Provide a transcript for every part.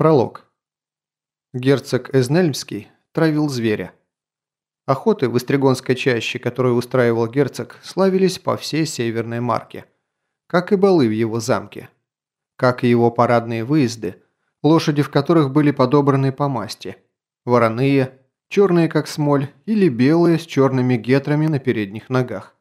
Пролог. Герцог Эзнельмский травил зверя. Охоты в Истригонской чаще, которую устраивал герцог, славились по всей Северной Марке. Как и балы в его замке. Как и его парадные выезды, лошади в которых были подобраны по масти. Вороные, черные как смоль или белые с черными гетрами на передних ногах.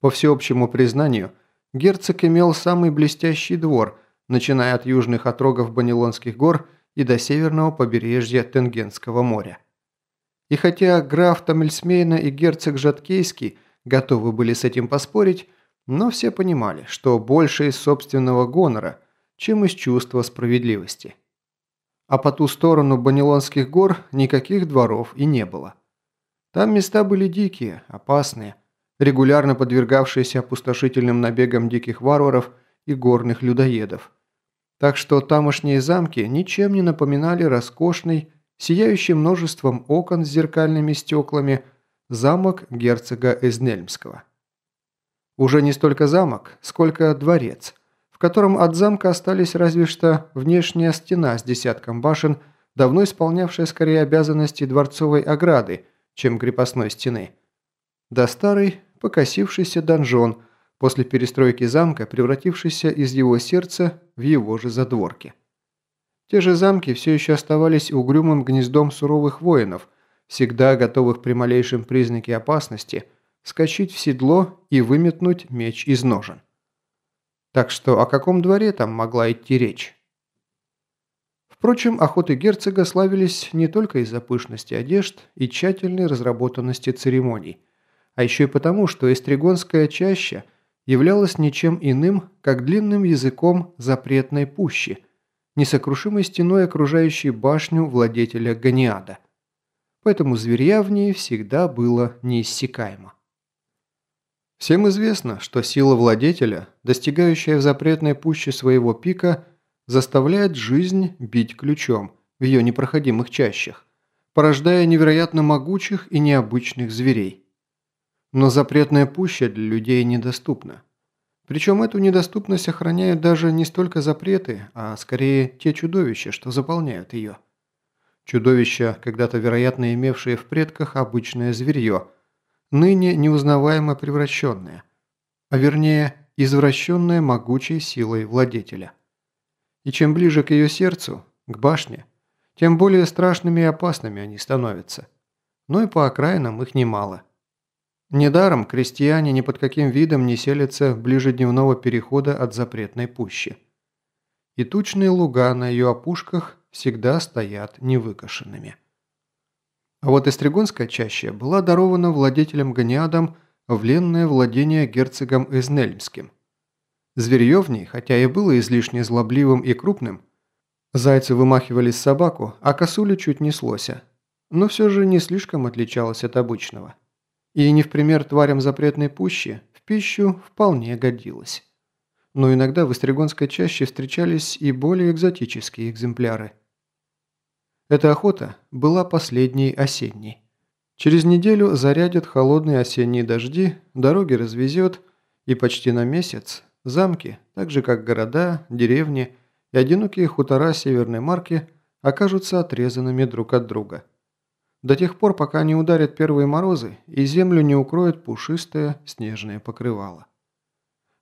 По всеобщему признанию, герцог имел самый блестящий двор – начиная от южных отрогов Банилонских гор и до северного побережья Тенгенского моря. И хотя граф Тамельсмейна и герцог Жаткейский готовы были с этим поспорить, но все понимали, что больше из собственного гонора, чем из чувства справедливости. А по ту сторону Банилонских гор никаких дворов и не было. Там места были дикие, опасные, регулярно подвергавшиеся опустошительным набегам диких варваров и горных людоедов – так что тамошние замки ничем не напоминали роскошный, сияющий множеством окон с зеркальными стеклами, замок герцога Эзнельмского. Уже не столько замок, сколько дворец, в котором от замка остались разве что внешняя стена с десятком башен, давно исполнявшая скорее обязанности дворцовой ограды, чем крепостной стены. Да старый, покосившийся донжон – после перестройки замка, превратившийся из его сердца в его же задворки. Те же замки все еще оставались угрюмым гнездом суровых воинов, всегда готовых при малейшем признаке опасности скачать в седло и выметнуть меч из ножен. Так что о каком дворе там могла идти речь? Впрочем, охоты герцога славились не только из-за пышности одежд и тщательной разработанности церемоний, а еще и потому, что эстригонская чаща – являлось ничем иным, как длинным языком запретной пущи, несокрушимой стеной окружающей башню владетеля Ганиада. Поэтому зверя в ней всегда было неиссякаемо. Всем известно, что сила владетеля, достигающая в запретной пуще своего пика, заставляет жизнь бить ключом в ее непроходимых чащах, порождая невероятно могучих и необычных зверей. Но запретная пуща для людей недоступна. Причем эту недоступность охраняют даже не столько запреты, а скорее те чудовища, что заполняют ее. Чудовища, когда-то вероятно имевшие в предках обычное зверье, ныне неузнаваемо превращенное, а вернее извращенное могучей силой владетеля. И чем ближе к ее сердцу, к башне, тем более страшными и опасными они становятся. Но и по окраинам их немало. Недаром крестьяне ни под каким видом не селятся ближе дневного перехода от запретной пущи. И тучные луга на ее опушках всегда стоят невыкошенными. А вот Эстригонская чаща была дарована владетелем Ганиадом в ленное владение герцогом Эзнельмским. Зверье в ней, хотя и было излишне злобливым и крупным, зайцы вымахивали собаку, а косуля чуть не слося, но все же не слишком отличалась от обычного – и не в пример тварям запретной пущи, в пищу вполне годилась. Но иногда в Истригонской чаще встречались и более экзотические экземпляры. Эта охота была последней осенней. Через неделю зарядят холодные осенние дожди, дороги развезет, и почти на месяц замки, так же как города, деревни и одинокие хутора Северной Марки окажутся отрезанными друг от друга – до тех пор, пока не ударят первые морозы и землю не укроет пушистое снежное покрывало.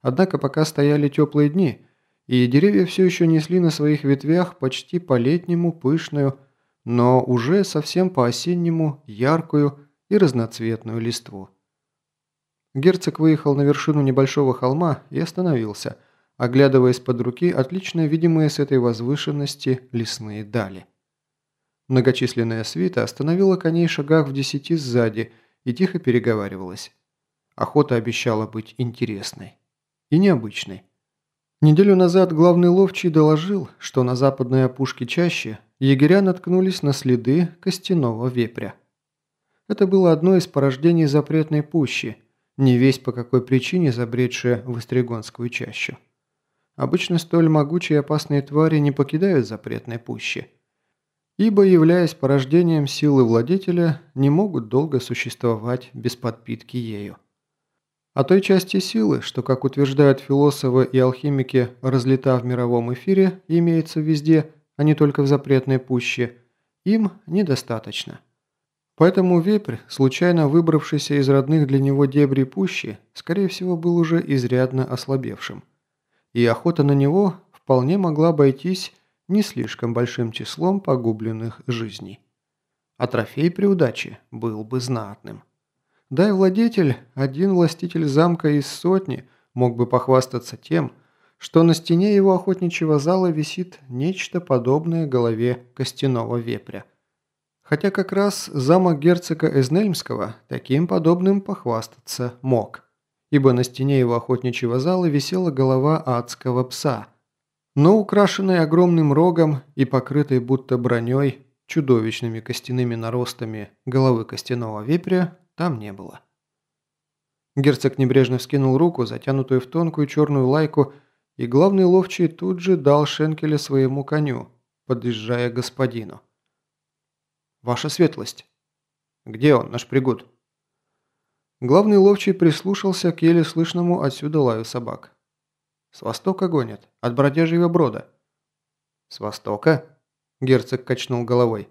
Однако пока стояли теплые дни, и деревья все еще несли на своих ветвях почти по-летнему пышную, но уже совсем по-осеннему яркую и разноцветную листву. Герцог выехал на вершину небольшого холма и остановился, оглядываясь под руки отлично видимые с этой возвышенности лесные дали. Многочисленная свита остановила коней шагах в десяти сзади и тихо переговаривалась. Охота обещала быть интересной. И необычной. Неделю назад главный ловчий доложил, что на западной опушке чаще егеря наткнулись на следы костяного вепря. Это было одно из порождений запретной пущи, не весть по какой причине забредшая в Истригонскую чащу. Обычно столь могучие и опасные твари не покидают запретной пущи – ибо, являясь порождением силы владетеля, не могут долго существовать без подпитки ею. А той части силы, что, как утверждают философы и алхимики, разлета в мировом эфире, имеется везде, а не только в запретной пуще, им недостаточно. Поэтому вепрь, случайно выбравшийся из родных для него дебри пущи, скорее всего, был уже изрядно ослабевшим. И охота на него вполне могла обойтись не слишком большим числом погубленных жизней. А трофей при удаче был бы знатным. Да и владетель, один властитель замка из сотни, мог бы похвастаться тем, что на стене его охотничьего зала висит нечто подобное голове костяного вепря. Хотя как раз замок герцога Эзнельмского таким подобным похвастаться мог, ибо на стене его охотничьего зала висела голова адского пса, но украшенная огромным рогом и покрытой будто броней чудовищными костяными наростами головы костяного вепря там не было. Герцог небрежно вскинул руку, затянутую в тонкую черную лайку, и главный ловчий тут же дал шенкеля своему коню, подъезжая к господину. «Ваша светлость!» «Где он, наш пригод?» Главный ловчий прислушался к еле слышному отсюда лаю собак. «С востока гонят, от бродяжьего брода». «С востока?» – герцог качнул головой.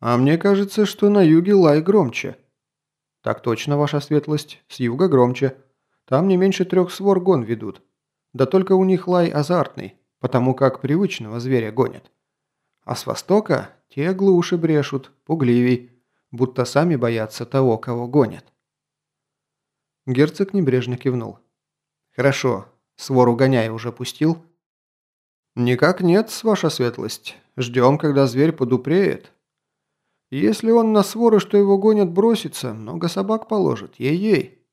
«А мне кажется, что на юге лай громче». «Так точно, ваша светлость, с юга громче. Там не меньше трех свор гон ведут. Да только у них лай азартный, потому как привычного зверя гонят. А с востока те глуше брешут, пугливей, будто сами боятся того, кого гонят». Герцог небрежно кивнул. «Хорошо, свору гоняя уже пустил?» «Никак нет, ваша светлость. Ждем, когда зверь подупреет. Если он на своры, что его гонят, бросится, много собак положит, ей-ей.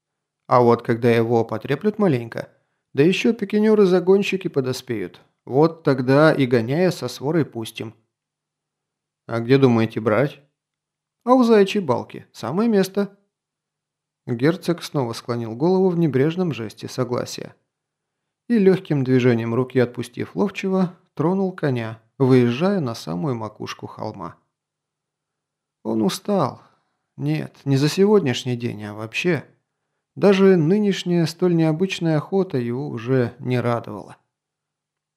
А вот когда его потреплют маленько, да еще пикинеры-загонщики подоспеют, вот тогда и гоняя со сворой пустим. А где думаете брать? А у заячьей балки. Самое место. Герцог снова склонил голову в небрежном жесте согласия. И легким движением руки отпустив ловчего, тронул коня, выезжая на самую макушку холма. Он устал. Нет, не за сегодняшний день, а вообще. Даже нынешняя столь необычная охота его уже не радовала.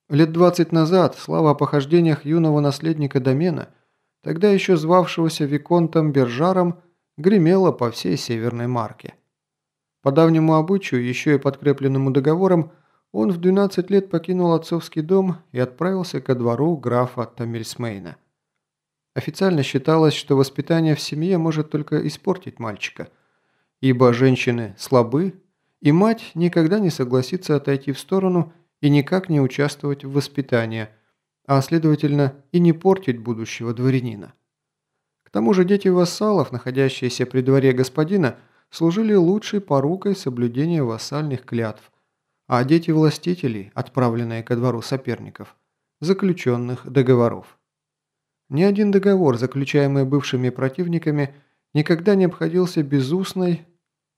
Лет двадцать назад слава о похождениях юного наследника домена, тогда еще звавшегося Виконтом Бержаром, гремела по всей Северной Марке. По давнему обычаю, еще и подкрепленному договором, он в 12 лет покинул отцовский дом и отправился ко двору графа Тамельсмейна – Официально считалось, что воспитание в семье может только испортить мальчика, ибо женщины слабы, и мать никогда не согласится отойти в сторону и никак не участвовать в воспитании, а следовательно и не портить будущего дворянина. К тому же дети вассалов, находящиеся при дворе господина, служили лучшей порукой соблюдения вассальных клятв, а дети властителей, отправленные ко двору соперников, заключенных договоров. Ни один договор, заключаемый бывшими противниками, никогда не обходился без устной,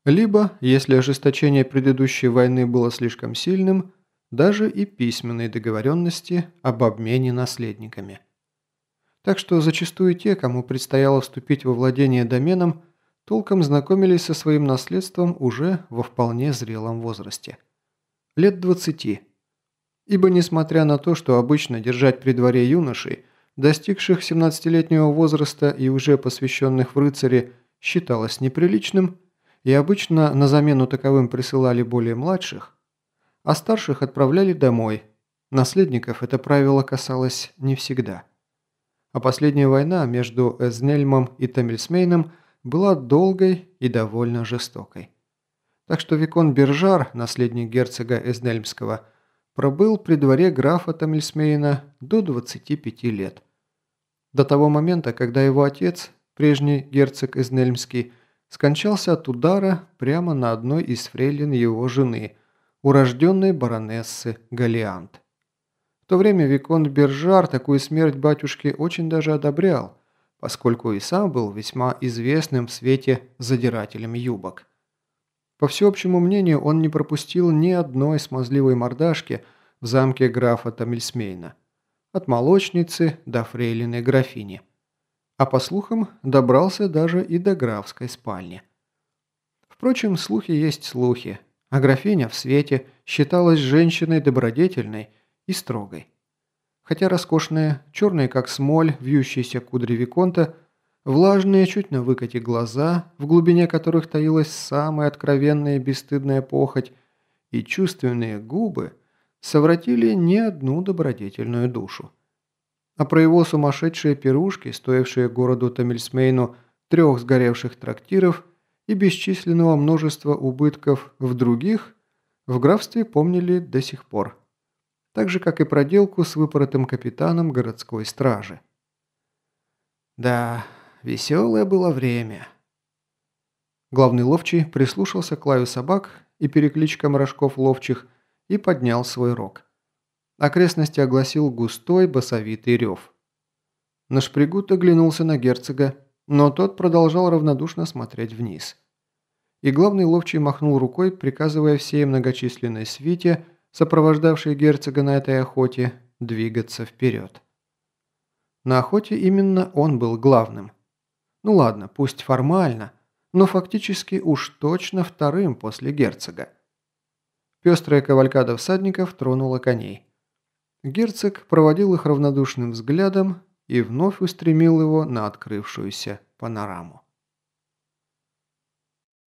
либо, если ожесточение предыдущей войны было слишком сильным, даже и письменной договоренности об обмене наследниками. Так что зачастую те, кому предстояло вступить во владение доменом, толком знакомились со своим наследством уже во вполне зрелом возрасте. Лет 20. Ибо несмотря на то, что обычно держать при дворе юношей – достигших 17-летнего возраста и уже посвященных в рыцаре, считалось неприличным, и обычно на замену таковым присылали более младших, а старших отправляли домой. Наследников это правило касалось не всегда. А последняя война между Эзнельмом и Тамильсмейном была долгой и довольно жестокой. Так что Викон Бержар, наследник герцога Эзнельмского, пробыл при дворе графа Тамильсмейна до 25 лет до того момента, когда его отец, прежний герцог Эзнельмский, скончался от удара прямо на одной из фрейлин его жены, урожденной баронессы Галиант. В то время Виконт Бержар такую смерть батюшки очень даже одобрял, поскольку и сам был весьма известным в свете задирателем юбок. По всеобщему мнению, он не пропустил ни одной смазливой мордашки в замке графа Тамильсмейна – от молочницы до фрейлины графини. А по слухам, добрался даже и до графской спальни. Впрочем, слухи есть слухи, а графиня в свете считалась женщиной добродетельной и строгой. хотя роскошные, черные как смоль, вьющиеся кудри Виконта, влажные, чуть на выкате глаза, в глубине которых таилась самая откровенная и бесстыдная похоть, и чувственные губы совратили не одну добродетельную душу. А про его сумасшедшие пирушки, стоившие городу Тамильсмейну трех сгоревших трактиров и бесчисленного множества убытков в других, в графстве помнили до сих пор. Так же, как и проделку с выпоротым капитаном городской стражи. Да, веселое было время. Главный ловчий прислушался к лаю собак и перекличкам рожков ловчих и поднял свой рог. Окрестности огласил густой басовитый рев. Нашпригут оглянулся на герцога, но тот продолжал равнодушно смотреть вниз. И главный ловчий махнул рукой, приказывая всей многочисленной свите, сопровождавшей герцога на этой охоте, двигаться вперед. На охоте именно он был главным. Ну ладно, пусть формально, но фактически уж точно вторым после герцога. Пестрая кавалькада всадников тронула коней. Герцог проводил их равнодушным взглядом и вновь устремил его на открывшуюся панораму.